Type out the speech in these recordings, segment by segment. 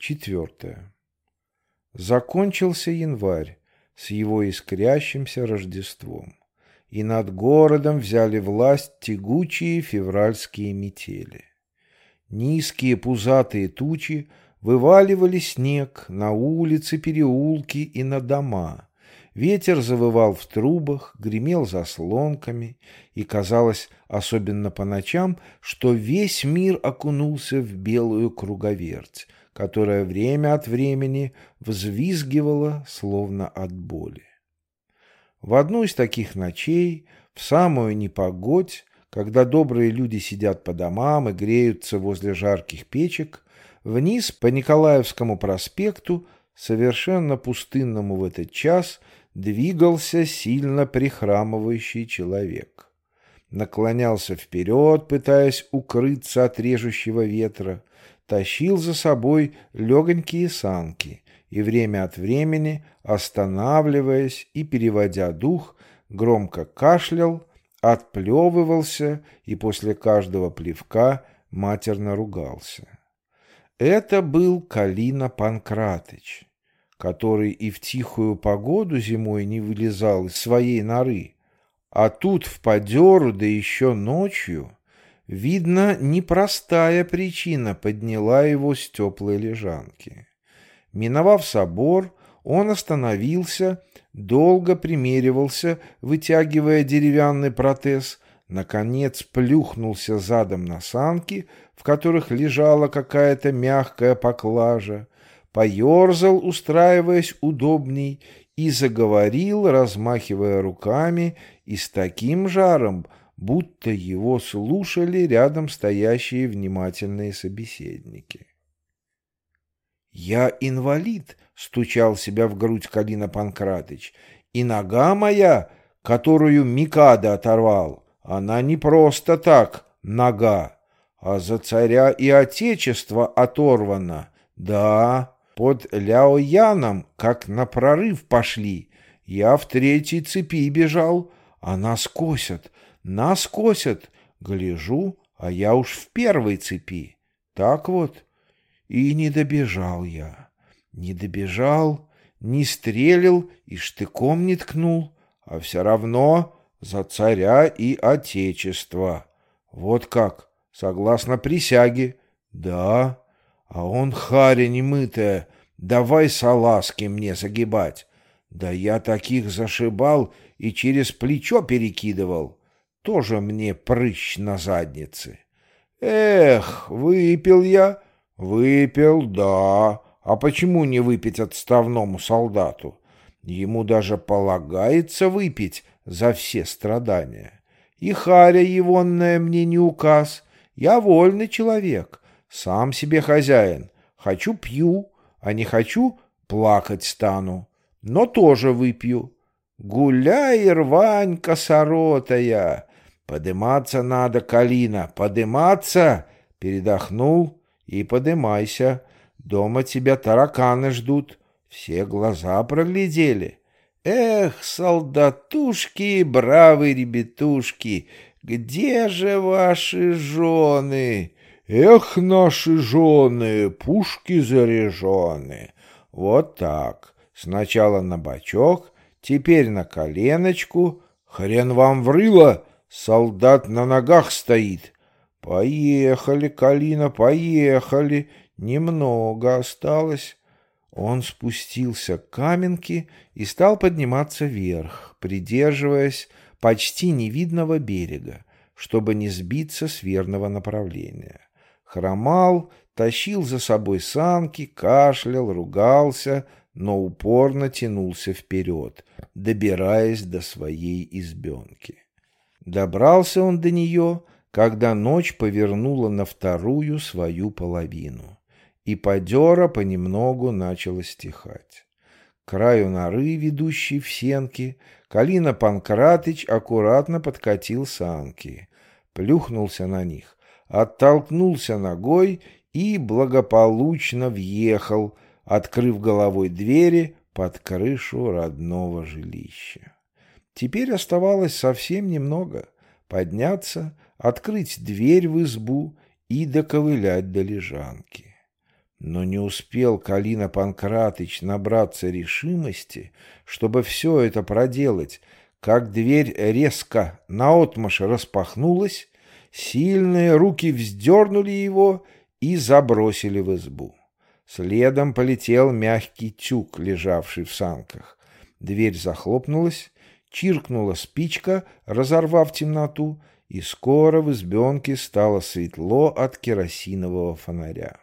Четвертое. Закончился январь с его искрящимся Рождеством, и над городом взяли власть тягучие февральские метели. Низкие пузатые тучи вываливали снег на улицы, переулки и на дома. Ветер завывал в трубах, гремел заслонками, и казалось, особенно по ночам, что весь мир окунулся в белую круговерть, которая время от времени взвизгивала, словно от боли. В одну из таких ночей, в самую непогодь, когда добрые люди сидят по домам и греются возле жарких печек, вниз по Николаевскому проспекту, совершенно пустынному в этот час, двигался сильно прихрамывающий человек. Наклонялся вперед, пытаясь укрыться от режущего ветра, тащил за собой легонькие санки и время от времени, останавливаясь и переводя дух, громко кашлял, отплевывался и после каждого плевка матерно ругался. Это был Калина Панкратыч, который и в тихую погоду зимой не вылезал из своей норы, а тут в подеру, да еще ночью, видно, непростая причина подняла его с теплой лежанки. Миновав собор, он остановился, долго примеривался, вытягивая деревянный протез, наконец плюхнулся задом на санки, в которых лежала какая-то мягкая поклажа, поерзал, устраиваясь удобней, и заговорил, размахивая руками и с таким жаром, будто его слушали рядом стоящие внимательные собеседники. «Я инвалид», — стучал себя в грудь Калина Панкратыч, «и нога моя, которую Микада оторвал, она не просто так нога, а за царя и отечество оторвана. Да, под Ляояном, как на прорыв пошли. Я в третьей цепи бежал, а нас косят, нас косят. Гляжу, а я уж в первой цепи. Так вот, и не добежал я. Не добежал, не стрелил и штыком не ткнул, а все равно за царя и отечество. Вот как, согласно присяге. Да, а он харя немытая, давай салазки мне загибать. Да я таких зашибал и через плечо перекидывал. Тоже мне прыщ на заднице. Эх, выпил я, Выпил, да. А почему не выпить отставному солдату? Ему даже полагается выпить за все страдания. И харя егонная мне не указ. Я вольный человек, сам себе хозяин. Хочу — пью, а не хочу — плакать стану. Но тоже выпью. Гуляй, рвань косоротая. Подыматься надо, Калина, подыматься. Передохнул, и подымайся. Дома тебя тараканы ждут. Все глаза проглядели. Эх, солдатушки, бравые ребятушки, где же ваши жены? Эх, наши жены, пушки заряжены. Вот так. Сначала на бочок, теперь на коленочку. Хрен вам врыло, солдат на ногах стоит. «Поехали, Калина, поехали! Немного осталось!» Он спустился к каменке и стал подниматься вверх, придерживаясь почти невидного берега, чтобы не сбиться с верного направления. Хромал, тащил за собой санки, кашлял, ругался, но упорно тянулся вперед, добираясь до своей избенки. Добрался он до нее когда ночь повернула на вторую свою половину, и подера понемногу начала стихать. К краю норы, ведущей в сенки, Калина Панкратыч аккуратно подкатил санки, плюхнулся на них, оттолкнулся ногой и благополучно въехал, открыв головой двери под крышу родного жилища. Теперь оставалось совсем немного — подняться, открыть дверь в избу и доковылять до лежанки. Но не успел Калина Панкратыч набраться решимости, чтобы все это проделать, как дверь резко наотмашь распахнулась, сильные руки вздернули его и забросили в избу. Следом полетел мягкий тюк, лежавший в санках. Дверь захлопнулась, чиркнула спичка, разорвав темноту, и скоро в избенке стало светло от керосинового фонаря.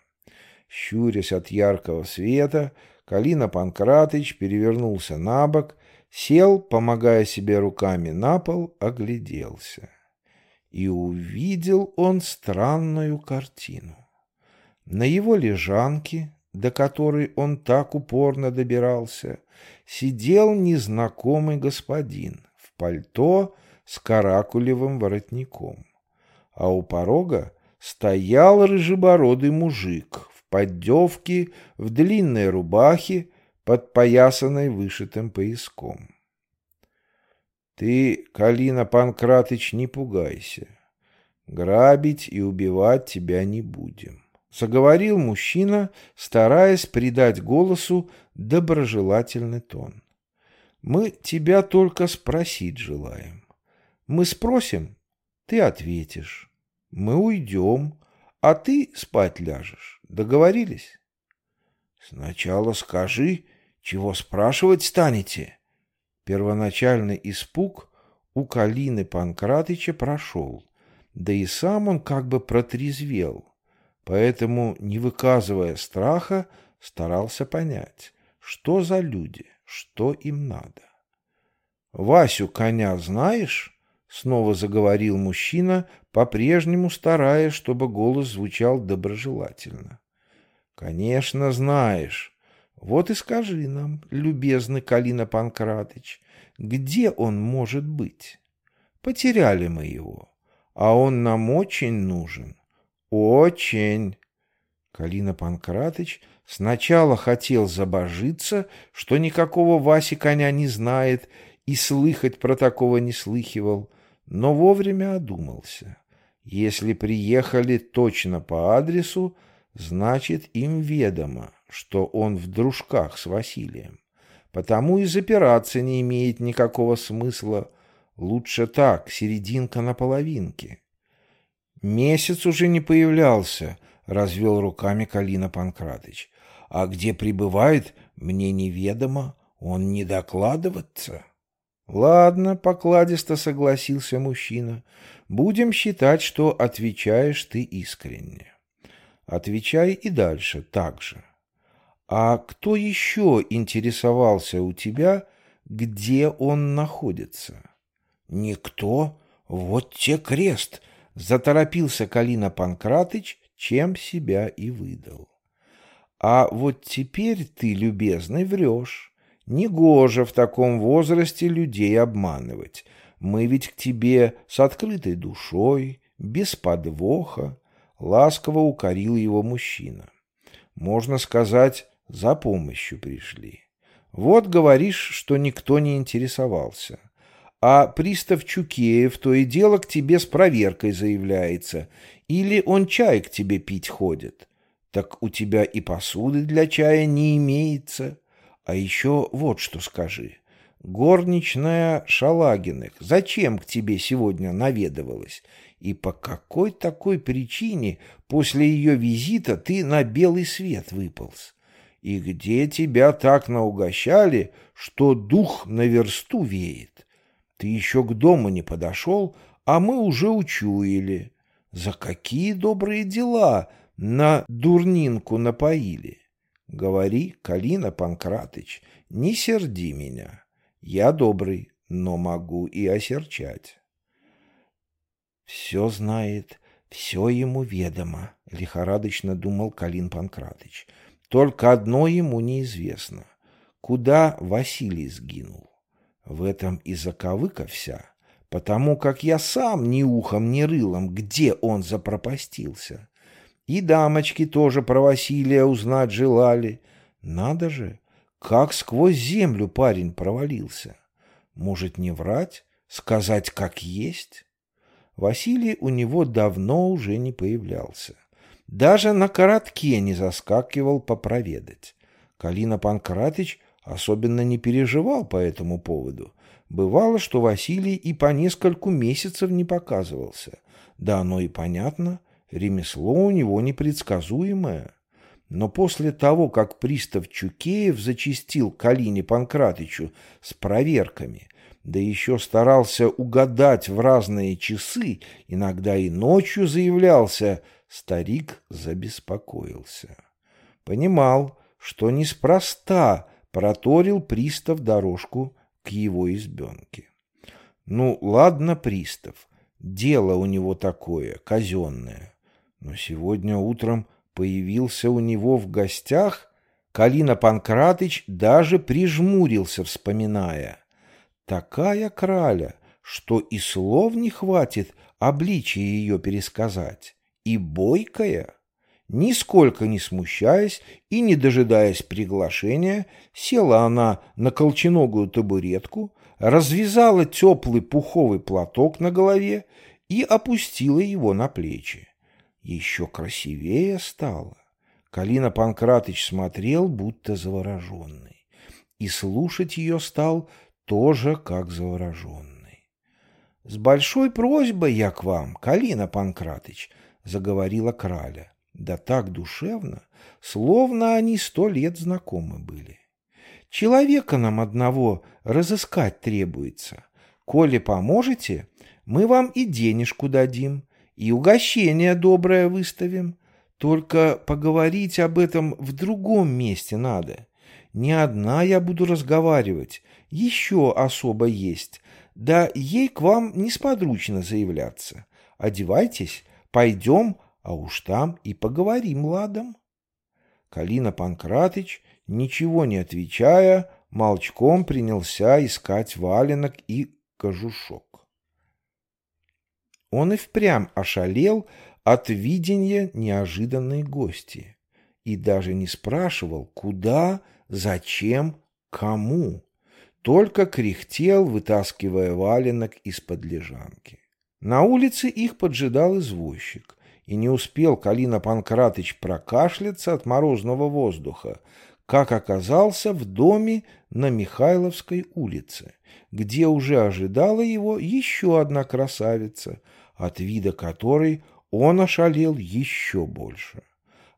Щурясь от яркого света, Калина Панкратыч перевернулся на бок, сел, помогая себе руками на пол, огляделся. И увидел он странную картину. На его лежанке, до которой он так упорно добирался, сидел незнакомый господин в пальто с каракулевым воротником, а у порога стоял рыжебородый мужик в поддевке, в длинной рубахе, подпоясанной вышитым пояском. Ты, Калина Панкратыч, не пугайся. Грабить и убивать тебя не будем. Заговорил мужчина, стараясь придать голосу доброжелательный тон. Мы тебя только спросить желаем. Мы спросим, ты ответишь. Мы уйдем, а ты спать ляжешь. Договорились? Сначала скажи, чего спрашивать станете? Первоначальный испуг у Калины Панкратыча прошел, да и сам он как бы протрезвел, поэтому, не выказывая страха, старался понять, что за люди, что им надо. «Васю коня знаешь?» Снова заговорил мужчина, по-прежнему стараясь, чтобы голос звучал доброжелательно. «Конечно, знаешь. Вот и скажи нам, любезный Калина Панкратыч, где он может быть? Потеряли мы его, а он нам очень нужен. Очень!» Калина Панкратыч сначала хотел забожиться, что никакого Васи коня не знает и слыхать про такого не слыхивал, но вовремя одумался. Если приехали точно по адресу, значит, им ведомо, что он в дружках с Василием. Потому и запираться не имеет никакого смысла. Лучше так, серединка на половинке. Месяц уже не появлялся, развел руками Калина Панкратыч. А где пребывает, мне неведомо, он не докладываться. «Ладно», — покладисто согласился мужчина, — «будем считать, что отвечаешь ты искренне. Отвечай и дальше так же. А кто еще интересовался у тебя, где он находится?» «Никто. Вот те крест!» — заторопился Калина Панкратыч, чем себя и выдал. «А вот теперь ты, любезный, врешь». Негоже в таком возрасте людей обманывать. Мы ведь к тебе с открытой душой, без подвоха, ласково укорил его мужчина. Можно сказать, за помощью пришли. Вот говоришь, что никто не интересовался. А пристав Чукеев то и дело к тебе с проверкой заявляется. Или он чай к тебе пить ходит. Так у тебя и посуды для чая не имеется. А еще вот что скажи. Горничная Шалагиных зачем к тебе сегодня наведывалась? И по какой такой причине после ее визита ты на белый свет выполз? И где тебя так наугощали, что дух на версту веет? Ты еще к дому не подошел, а мы уже учуяли. За какие добрые дела на дурнинку напоили? Говори, Калина Панкратыч, не серди меня. Я добрый, но могу и осерчать. Все знает, все ему ведомо, лихорадочно думал Калин Панкратыч. Только одно ему неизвестно. Куда Василий сгинул? В этом и заковыка вся, потому как я сам ни ухом, ни рылом, где он запропастился. И дамочки тоже про Василия узнать желали. Надо же, как сквозь землю парень провалился. Может, не врать, сказать как есть? Василий у него давно уже не появлялся. даже на коротке не заскакивал попроведать. Калина Панкратыч особенно не переживал по этому поводу. Бывало, что Василий и по нескольку месяцев не показывался. Да оно и понятно, ремесло у него непредсказуемое. Но после того, как пристав Чукеев зачистил Калине Панкратычу с проверками, да еще старался угадать в разные часы, иногда и ночью заявлялся, старик забеспокоился. Понимал, что неспроста проторил пристав дорожку к его избенке. Ну, ладно, пристав, дело у него такое, казенное. Но сегодня утром появился у него в гостях, Калина Панкратыч даже прижмурился, вспоминая — Такая краля, что и слов не хватит обличие ее пересказать. И бойкая, нисколько не смущаясь и не дожидаясь приглашения, села она на колченогую табуретку, развязала теплый пуховый платок на голове и опустила его на плечи. Еще красивее стало. Калина Панкратыч смотрел, будто завороженный, и слушать ее стал тоже как завороженный. — С большой просьбой я к вам, Калина Панкратыч, — заговорила краля. Да так душевно, словно они сто лет знакомы были. Человека нам одного разыскать требуется. Коли поможете, мы вам и денежку дадим, и угощение доброе выставим. Только поговорить об этом в другом месте надо. Не одна я буду разговаривать, еще особо есть. Да ей к вам несподручно заявляться. Одевайтесь, пойдем, а уж там и поговорим ладом. Калина Панкратыч, ничего не отвечая, молчком принялся искать валенок и кожушок. Он и впрямь ошалел от видения неожиданной гости и даже не спрашивал, куда, зачем, кому только кряхтел, вытаскивая валенок из-под лежанки. На улице их поджидал извозчик, и не успел Калина Панкратыч прокашляться от морозного воздуха, как оказался в доме на Михайловской улице, где уже ожидала его еще одна красавица, от вида которой он ошалел еще больше.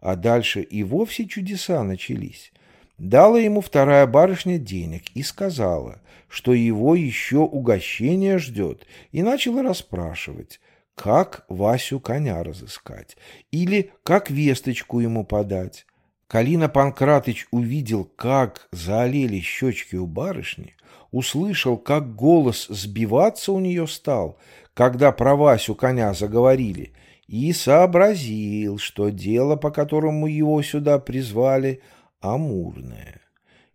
А дальше и вовсе чудеса начались. Дала ему вторая барышня денег и сказала, что его еще угощение ждет, и начала расспрашивать, как Васю коня разыскать или как весточку ему подать. Калина Панкратыч увидел, как заолели щечки у барышни, услышал, как голос сбиваться у нее стал, когда про Васю коня заговорили, и сообразил, что дело, по которому его сюда призвали – амурное.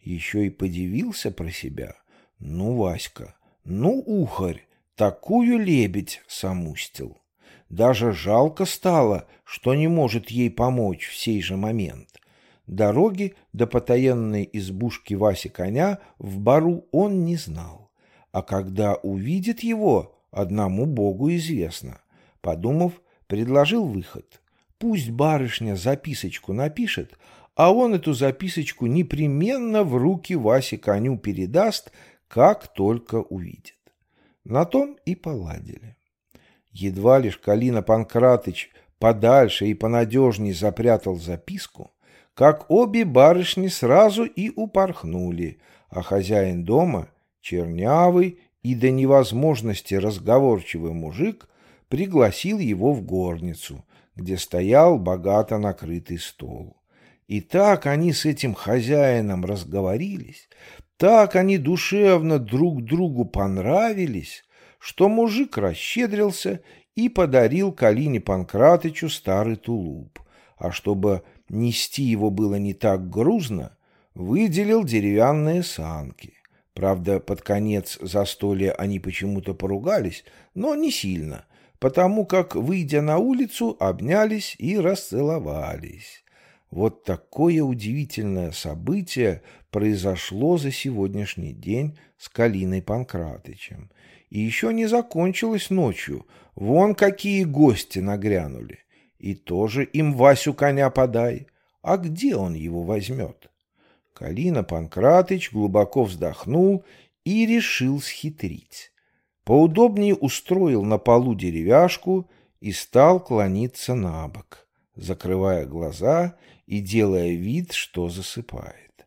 Еще и подивился про себя. Ну, Васька, ну, ухарь, такую лебедь самустил. Даже жалко стало, что не может ей помочь в сей же момент. Дороги до потаенной избушки Васи коня в бару он не знал. А когда увидит его, одному богу известно. Подумав, предложил выход. Пусть барышня записочку напишет, а он эту записочку непременно в руки Васе коню передаст, как только увидит. На том и поладили. Едва лишь Калина Панкратыч подальше и понадежней запрятал записку, как обе барышни сразу и упорхнули, а хозяин дома, чернявый и до невозможности разговорчивый мужик, пригласил его в горницу, где стоял богато накрытый стол. И так они с этим хозяином разговорились, так они душевно друг другу понравились, что мужик расщедрился и подарил Калине Панкратычу старый тулуп, а чтобы нести его было не так грузно, выделил деревянные санки. Правда, под конец застолья они почему-то поругались, но не сильно, потому как, выйдя на улицу, обнялись и расцеловались. Вот такое удивительное событие произошло за сегодняшний день с Калиной Панкратычем. И еще не закончилось ночью. Вон какие гости нагрянули. и тоже им Васю коня подай. А где он его возьмет? Калина Панкратыч глубоко вздохнул и решил схитрить. Поудобнее устроил на полу деревяшку и стал клониться на бок, закрывая глаза и делая вид, что засыпает.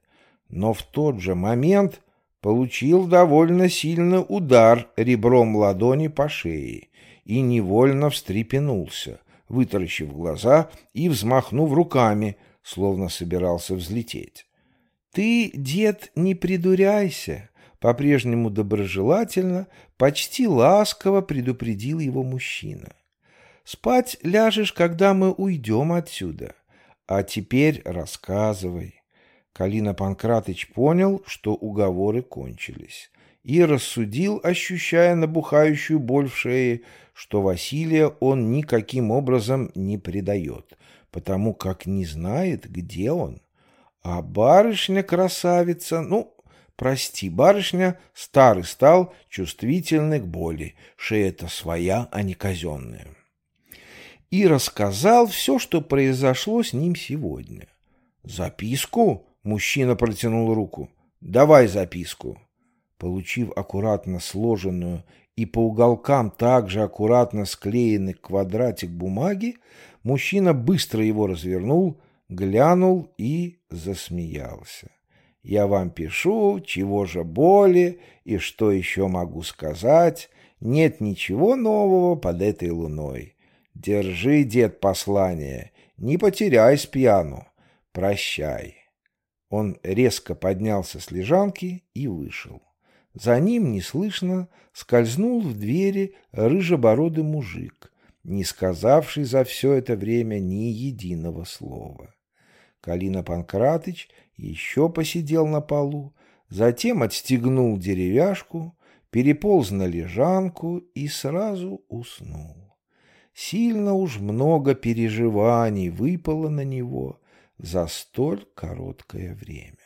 Но в тот же момент получил довольно сильный удар ребром ладони по шее и невольно встрепенулся, вытаращив глаза и взмахнув руками, словно собирался взлететь. «Ты, дед, не придуряйся!» По-прежнему доброжелательно, почти ласково предупредил его мужчина. «Спать ляжешь, когда мы уйдем отсюда. А теперь рассказывай». Калина Панкратыч понял, что уговоры кончились, и рассудил, ощущая набухающую боль в шее, что Василия он никаким образом не предает, потому как не знает, где он. А барышня-красавица, ну, прости, барышня, старый стал, чувствительный к боли, шея-то своя, а не казенная. И рассказал все, что произошло с ним сегодня. «Записку?» — мужчина протянул руку. «Давай записку». Получив аккуратно сложенную и по уголкам также аккуратно склеенный квадратик бумаги, мужчина быстро его развернул, глянул и засмеялся. «Я вам пишу, чего же боли и что еще могу сказать. Нет ничего нового под этой луной. Держи, дед, послание, не потеряй с пьяну. Прощай». Он резко поднялся с лежанки и вышел. За ним неслышно скользнул в двери рыжебородый мужик, не сказавший за все это время ни единого слова. Калина Панкратыч еще посидел на полу, затем отстегнул деревяшку, переполз на лежанку и сразу уснул. Сильно уж много переживаний выпало на него за столь короткое время.